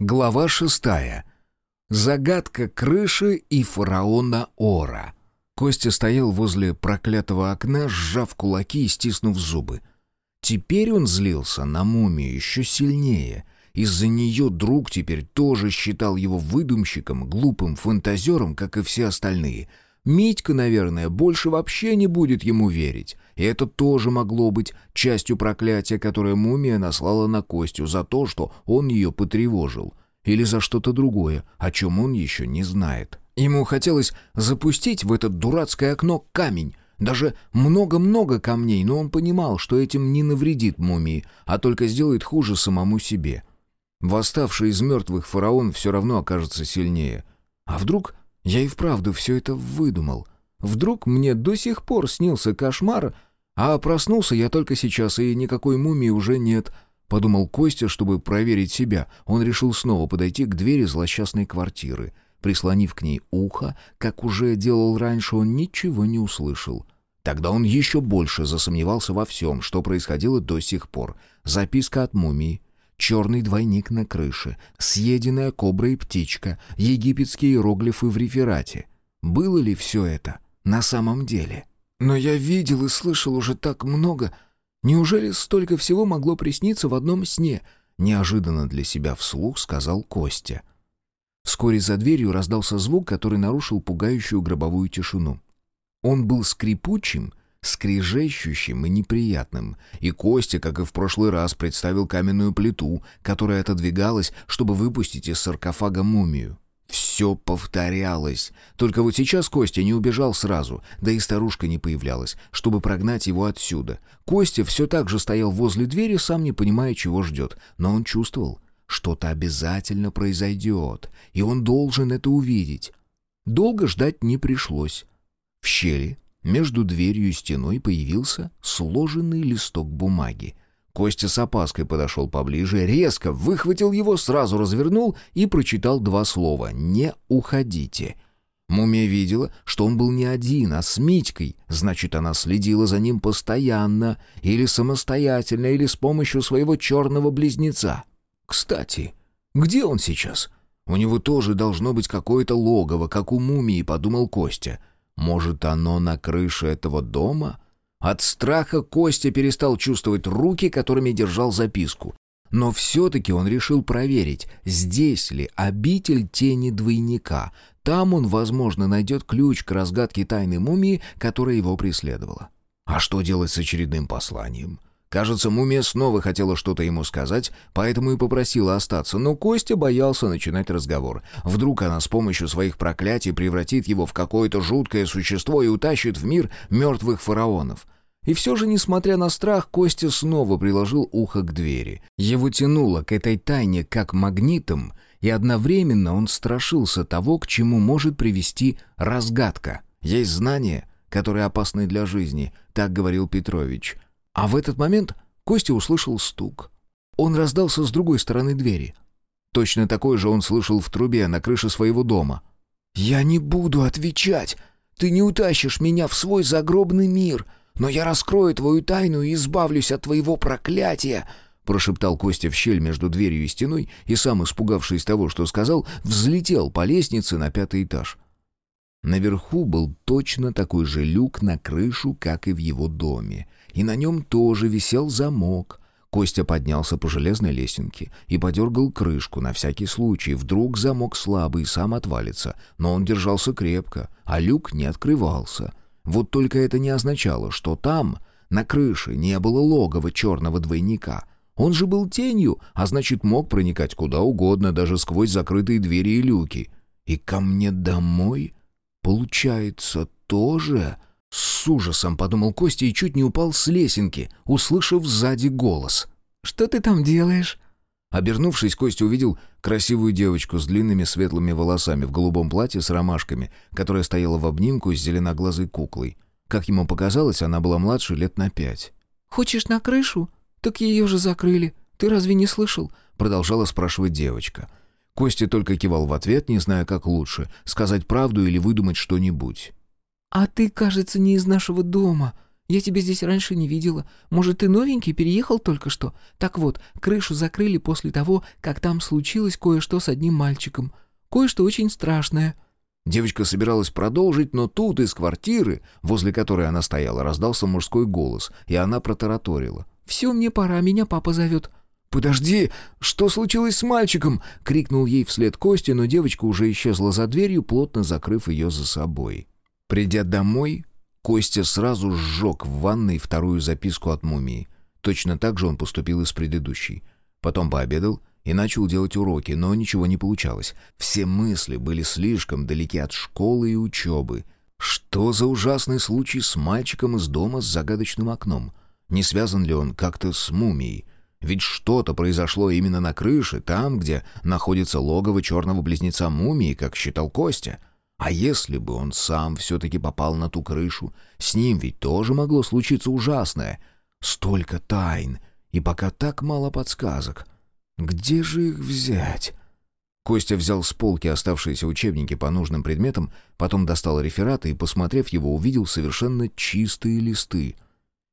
Глава шестая. Загадка крыши и фараона Ора. Костя стоял возле проклятого окна, сжав кулаки и стиснув зубы. Теперь он злился на мумию еще сильнее. Из-за нее друг теперь тоже считал его выдумщиком, глупым фантазером, как и все остальные. Митька, наверное, больше вообще не будет ему верить. И это тоже могло быть частью проклятия, которое мумия наслала на Костю за то, что он ее потревожил. Или за что-то другое, о чем он еще не знает. Ему хотелось запустить в это дурацкое окно камень, даже много-много камней, но он понимал, что этим не навредит мумии, а только сделает хуже самому себе. Восставший из мертвых фараон все равно окажется сильнее. А вдруг я и вправду все это выдумал? Вдруг мне до сих пор снился кошмар, а проснулся я только сейчас, и никакой мумии уже нет —— подумал Костя, чтобы проверить себя. Он решил снова подойти к двери злосчастной квартиры. Прислонив к ней ухо, как уже делал раньше, он ничего не услышал. Тогда он еще больше засомневался во всем, что происходило до сих пор. Записка от мумии, черный двойник на крыше, съеденная кобра и птичка, египетские иероглифы в реферате. Было ли все это на самом деле? «Но я видел и слышал уже так много», Неужели столько всего могло присниться в одном сне? Неожиданно для себя вслух сказал Костя. Вскоре за дверью раздался звук, который нарушил пугающую гробовую тишину. Он был скрипучим, скрежещущим и неприятным, и Костя, как и в прошлый раз, представил каменную плиту, которая отодвигалась, чтобы выпустить из саркофага мумию. Все повторялось. Только вот сейчас Костя не убежал сразу, да и старушка не появлялась, чтобы прогнать его отсюда. Костя все так же стоял возле двери, сам не понимая, чего ждет. Но он чувствовал, что-то обязательно произойдет, и он должен это увидеть. Долго ждать не пришлось. В щели между дверью и стеной появился сложенный листок бумаги. Костя с опаской подошел поближе, резко выхватил его, сразу развернул и прочитал два слова «Не уходите». Мумия видела, что он был не один, а с Митькой, значит, она следила за ним постоянно, или самостоятельно, или с помощью своего черного близнеца. Кстати, где он сейчас? У него тоже должно быть какое-то логово, как у мумии, подумал Костя. Может, оно на крыше этого дома? От страха Костя перестал чувствовать руки, которыми держал записку. Но все-таки он решил проверить, здесь ли обитель тени двойника. Там он, возможно, найдет ключ к разгадке тайны мумии, которая его преследовала. А что делать с очередным посланием? Кажется, мумия снова хотела что-то ему сказать, поэтому и попросила остаться, но Костя боялся начинать разговор. Вдруг она с помощью своих проклятий превратит его в какое-то жуткое существо и утащит в мир мертвых фараонов. И все же, несмотря на страх, Костя снова приложил ухо к двери. Его тянуло к этой тайне как магнитом, и одновременно он страшился того, к чему может привести разгадка. Есть знания, которые опасны для жизни, так говорил Петрович — а в этот момент Костя услышал стук. Он раздался с другой стороны двери. Точно такой же он слышал в трубе на крыше своего дома. «Я не буду отвечать. Ты не утащишь меня в свой загробный мир, но я раскрою твою тайну и избавлюсь от твоего проклятия», прошептал Костя в щель между дверью и стеной и сам, испугавшись того, что сказал, взлетел по лестнице на пятый этаж. Наверху был точно такой же люк на крышу, как и в его доме и на нем тоже висел замок. Костя поднялся по железной лесенке и подергал крышку на всякий случай. Вдруг замок слабый, сам отвалится. Но он держался крепко, а люк не открывался. Вот только это не означало, что там, на крыше, не было логова черного двойника. Он же был тенью, а значит мог проникать куда угодно, даже сквозь закрытые двери и люки. И ко мне домой, получается, тоже... С ужасом подумал Костя и чуть не упал с лесенки, услышав сзади голос. «Что ты там делаешь?» Обернувшись, Костя увидел красивую девочку с длинными светлыми волосами в голубом платье с ромашками, которая стояла в обнимку с зеленоглазой куклой. Как ему показалось, она была младше лет на пять. «Хочешь на крышу? Так ее же закрыли. Ты разве не слышал?» Продолжала спрашивать девочка. Костя только кивал в ответ, не зная, как лучше, сказать правду или выдумать что-нибудь. «А ты, кажется, не из нашего дома», — Я тебя здесь раньше не видела. Может, ты новенький, переехал только что? Так вот, крышу закрыли после того, как там случилось кое-что с одним мальчиком. Кое-что очень страшное». Девочка собиралась продолжить, но тут из квартиры, возле которой она стояла, раздался мужской голос, и она протараторила. «Все, мне пора, меня папа зовет». «Подожди, что случилось с мальчиком?» — крикнул ей вслед Костя, но девочка уже исчезла за дверью, плотно закрыв ее за собой. Придя домой, Костя сразу сжег в ванной вторую записку от мумии. Точно так же он поступил и с предыдущей. Потом пообедал и начал делать уроки, но ничего не получалось. Все мысли были слишком далеки от школы и учебы. Что за ужасный случай с мальчиком из дома с загадочным окном? Не связан ли он как-то с мумией? Ведь что-то произошло именно на крыше, там, где находится логово черного близнеца мумии, как считал Костя. А если бы он сам все-таки попал на ту крышу, с ним ведь тоже могло случиться ужасное. Столько тайн, и пока так мало подсказок. Где же их взять? Костя взял с полки оставшиеся учебники по нужным предметам, потом достал рефераты и, посмотрев его, увидел совершенно чистые листы —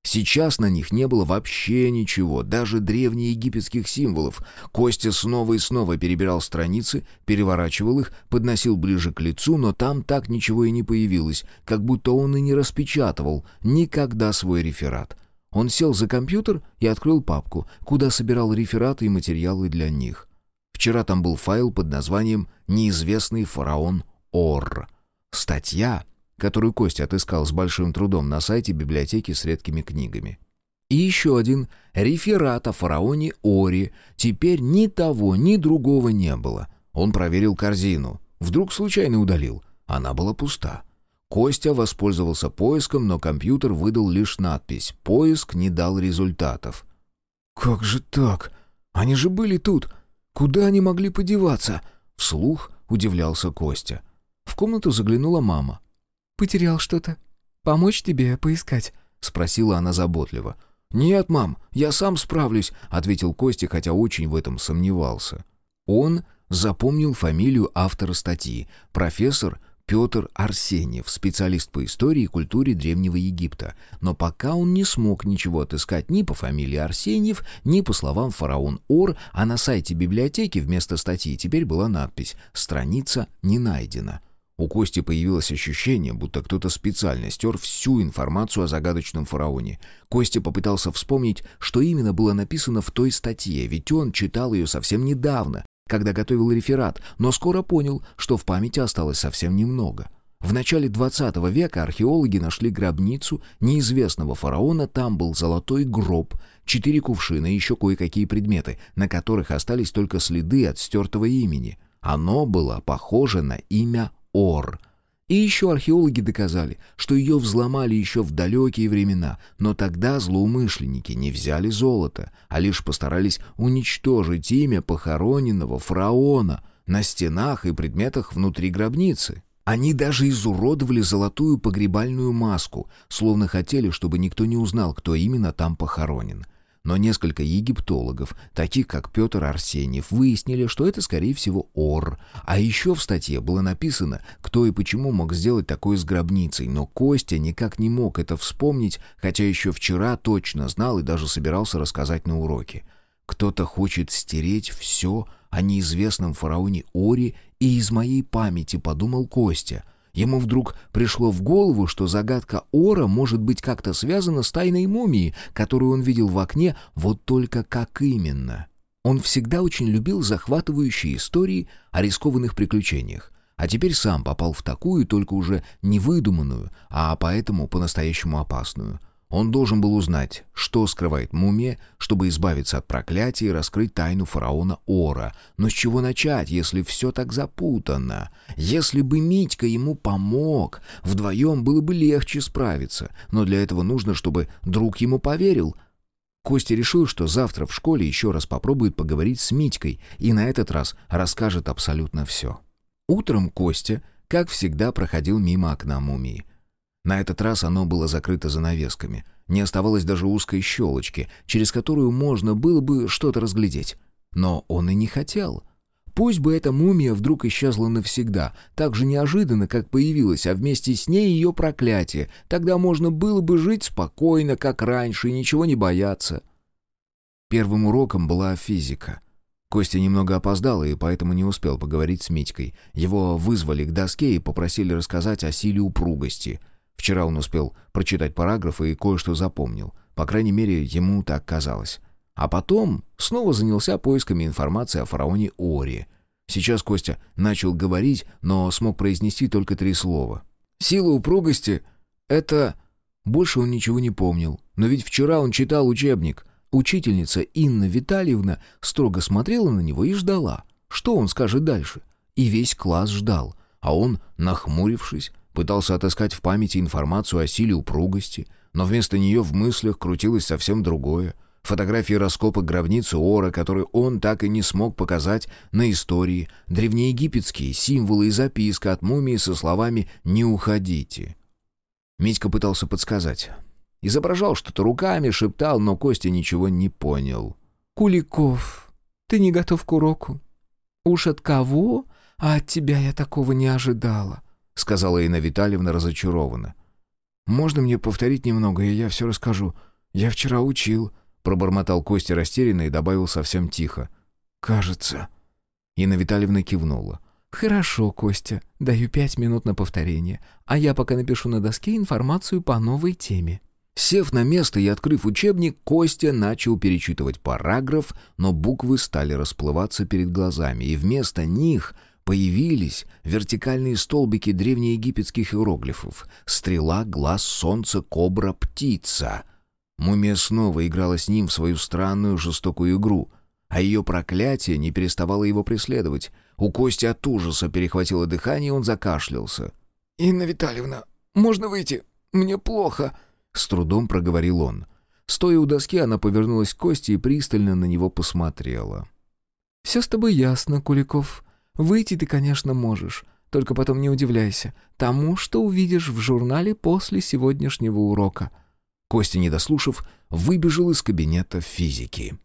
Сейчас на них не было вообще ничего, даже древнеегипетских символов. Костя снова и снова перебирал страницы, переворачивал их, подносил ближе к лицу, но там так ничего и не появилось, как будто он и не распечатывал никогда свой реферат. Он сел за компьютер и открыл папку, куда собирал рефераты и материалы для них. Вчера там был файл под названием «Неизвестный фараон Ор». Статья которую Костя отыскал с большим трудом на сайте библиотеки с редкими книгами. И еще один реферат о фараоне Ори. Теперь ни того, ни другого не было. Он проверил корзину. Вдруг случайно удалил. Она была пуста. Костя воспользовался поиском, но компьютер выдал лишь надпись «Поиск не дал результатов». «Как же так? Они же были тут. Куда они могли подеваться?» Вслух удивлялся Костя. В комнату заглянула мама. «Потерял что-то. Помочь тебе поискать?» — спросила она заботливо. «Нет, мам, я сам справлюсь», — ответил Костя, хотя очень в этом сомневался. Он запомнил фамилию автора статьи, профессор Петр Арсеньев, специалист по истории и культуре Древнего Египта. Но пока он не смог ничего отыскать ни по фамилии Арсеньев, ни по словам фараон Ор, а на сайте библиотеки вместо статьи теперь была надпись «Страница не найдена». У Кости появилось ощущение, будто кто-то специально стер всю информацию о загадочном фараоне. Костя попытался вспомнить, что именно было написано в той статье, ведь он читал ее совсем недавно, когда готовил реферат, но скоро понял, что в памяти осталось совсем немного. В начале 20 века археологи нашли гробницу неизвестного фараона, там был золотой гроб, четыре кувшина и еще кое-какие предметы, на которых остались только следы от стертого имени. Оно было похоже на имя Ор. И еще археологи доказали, что ее взломали еще в далекие времена, но тогда злоумышленники не взяли золото, а лишь постарались уничтожить имя похороненного фараона на стенах и предметах внутри гробницы. Они даже изуродовали золотую погребальную маску, словно хотели, чтобы никто не узнал, кто именно там похоронен но несколько египтологов, таких как Петр Арсеньев, выяснили, что это, скорее всего, Ор. А еще в статье было написано, кто и почему мог сделать такое с гробницей, но Костя никак не мог это вспомнить, хотя еще вчера точно знал и даже собирался рассказать на уроке. Кто-то хочет стереть все о неизвестном фараоне Ори и из моей памяти, подумал Костя — Ему вдруг пришло в голову, что загадка Ора может быть как-то связана с тайной мумией, которую он видел в окне, вот только как именно. Он всегда очень любил захватывающие истории о рискованных приключениях, а теперь сам попал в такую, только уже не выдуманную, а поэтому по-настоящему опасную — он должен был узнать, что скрывает мумия, чтобы избавиться от проклятия и раскрыть тайну фараона Ора. Но с чего начать, если все так запутанно? Если бы Митька ему помог, вдвоем было бы легче справиться. Но для этого нужно, чтобы друг ему поверил. Костя решил, что завтра в школе еще раз попробует поговорить с Митькой и на этот раз расскажет абсолютно все. Утром Костя, как всегда, проходил мимо окна мумии. На этот раз оно было закрыто занавесками. Не оставалось даже узкой щелочки, через которую можно было бы что-то разглядеть. Но он и не хотел. Пусть бы эта мумия вдруг исчезла навсегда, так же неожиданно, как появилась, а вместе с ней ее проклятие. Тогда можно было бы жить спокойно, как раньше, и ничего не бояться. Первым уроком была физика. Костя немного опоздал и поэтому не успел поговорить с Митькой. Его вызвали к доске и попросили рассказать о силе упругости. Вчера он успел прочитать параграфы и кое-что запомнил. По крайней мере, ему так казалось. А потом снова занялся поисками информации о фараоне Ори. Сейчас Костя начал говорить, но смог произнести только три слова. «Сила упругости — это...» Больше он ничего не помнил. Но ведь вчера он читал учебник. Учительница Инна Витальевна строго смотрела на него и ждала. Что он скажет дальше? И весь класс ждал. А он, нахмурившись, пытался отыскать в памяти информацию о силе упругости, но вместо нее в мыслях крутилось совсем другое — Фотографии раскопок гробницы Ора, которые он так и не смог показать на истории, древнеегипетские символы и записка от мумии со словами «Не уходите». Митька пытался подсказать. Изображал что-то руками, шептал, но Костя ничего не понял. «Куликов, ты не готов к уроку? Уж от кого? А от тебя я такого не ожидала», — сказала Инна Витальевна разочарованно. «Можно мне повторить немного, и я все расскажу? Я вчера учил», Пробормотал Костя растерянно и добавил совсем тихо. «Кажется». Инна Витальевна кивнула. «Хорошо, Костя, даю пять минут на повторение, а я пока напишу на доске информацию по новой теме». Сев на место и открыв учебник, Костя начал перечитывать параграф, но буквы стали расплываться перед глазами, и вместо них появились вертикальные столбики древнеегипетских иероглифов. Стрела, глаз, солнце, кобра, птица — Мумия снова играла с ним в свою странную жестокую игру, а ее проклятие не переставало его преследовать. У Кости от ужаса перехватило дыхание, и он закашлялся. «Инна Витальевна, можно выйти? Мне плохо», — с трудом проговорил он. Стоя у доски, она повернулась к Косте и пристально на него посмотрела. «Все с тобой ясно, Куликов. Выйти ты, конечно, можешь, только потом не удивляйся тому, что увидишь в журнале после сегодняшнего урока». Костя, не дослушав, выбежал из кабинета физики.